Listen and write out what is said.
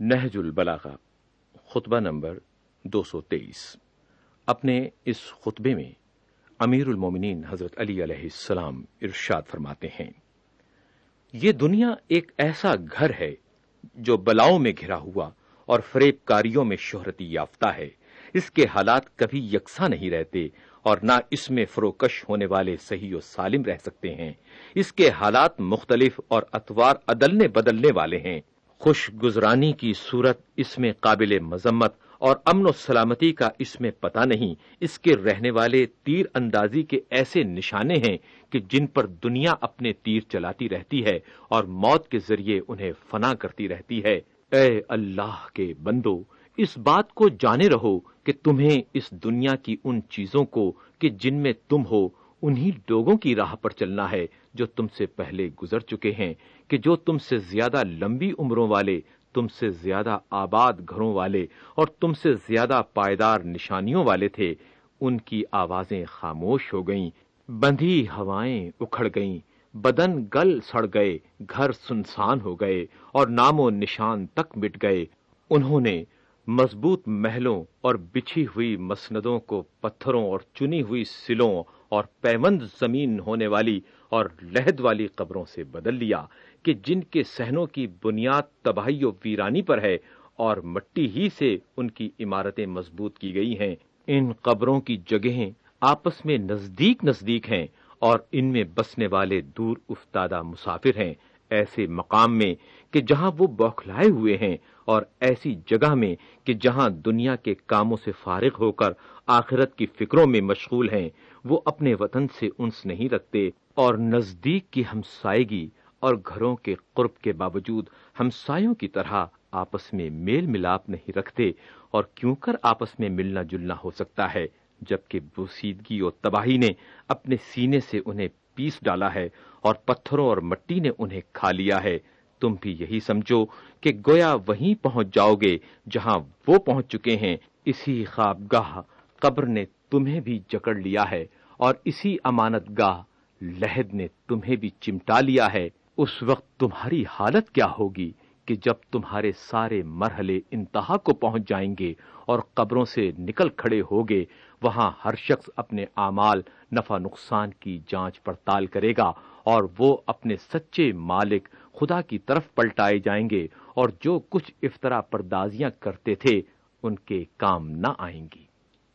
نہج البلاغہ، خطبہ نمبر دو سو تیئیس۔ اپنے اس خطبے میں امیر المومنین حضرت علی علیہ السلام ارشاد فرماتے ہیں۔ یہ دنیا ایک ایسا گھر ہے جو بلاؤں میں گھرا ہوا اور فریب کاریوں میں شہرتی یافتہ ہے۔ اس کے حالات کبھی یکساں نہیں رہتے اور نہ اس میں فروکش ہونے والے صحیح و سالم رہ سکتے ہیں۔ اس کے حالات مختلف اور اتوار عدلنے بدلنے والے ہیں۔ خوش گزرانی کی صورت اس میں قابل مذمت اور امن و سلامتی کا اس میں پتہ نہیں۔ اس کے رہنے والے تیر اندازی کے ایسے نشانے ہیں کہ جن پر دنیا اپنے تیر چلاتی رہتی ہے اور موت کے ذریعے انہیں فنا کرتی رہتی ہے۔ اے اللہ کے بندو، اس بات کو جانے رہو کہ تمہیں اس دنیا کی ان چیزوں کو کہ جن میں تم ہو انہی لوگوں کی راہ پر چلنا ہے جو تم سے پہلے گزر چکے ہیں کہ جو تم سے زیادہ لمبی عمروں والے، تم سے زیادہ آباد گھروں والے اور تم سے زیادہ پائیدار نشانیوں والے تھے، ان کی آوازیں خاموش ہو گئیں، بندھی ہوائیں اکھڑ گئیں، بدن گل سڑ گئے، گھر سنسان ہو گئے اور نام و نشان تک مٹ گئے۔ انہوں نے مضبوط محلوں اور بچھی ہوئی مسندوں کو پتھروں اور چنی ہوئی سلوں اور پیمند زمین ہونے والی اور لہد والی قبروں سے بدل لیا کہ جن کے سہنوں کی بنیاد تباہی و ویرانی پر ہے اور مٹی ہی سے ان کی عمارتیں مضبوط کی گئی ہیں۔ ان قبروں کی جگہیں آپس میں نزدیک نزدیک ہیں اور ان میں بسنے والے دور افتادہ مسافر ہیں۔ ایسے مقام میں کہ جہاں وہ بوکھلائے ہوئے ہیں اور ایسی جگہ میں کہ جہاں دنیا کے کاموں سے فارغ ہو کر آخرت کی فکروں میں مشغول ہیں، وہ اپنے وطن سے انس نہیں رکھتے اور نزدیک کی ہمسائیگی اور گھروں کے قرب کے باوجود ہمسایوں کی طرح آپس میں میل ملاپ نہیں رکھتے اور کیوں کر آپس میں ملنا جلنا ہو سکتا ہے، جبکہ بوسیدگی اور تباہی نے اپنے سینے سے انہیں پیس ڈالا ہے اور پتھروں اور مٹی نے انہیں کھا لیا ہے۔ تم بھی یہی سمجھو کہ گویا وہیں پہنچ جاؤ گے جہاں وہ پہنچ چکے ہیں۔ اسی خواب گاہ قبر نے تمہیں بھی جکڑ لیا ہے اور اسی امانت گاہ لہد نے تمہیں بھی چمٹا لیا ہے۔ اس وقت تمہاری حالت کیا ہوگی؟ کہ جب تمہارے سارے مرحلے انتہا کو پہنچ جائیں گے اور قبروں سے نکل کھڑے ہوگے، وہاں ہر شخص اپنے اعمال نفع نقصان کی جانچ پڑتال کرے گا اور وہ اپنے سچے مالک خدا کی طرف پلٹائے جائیں گے اور جو کچھ افطرا پردازیاں کرتے تھے، ان کے کام نہ آئیں گی۔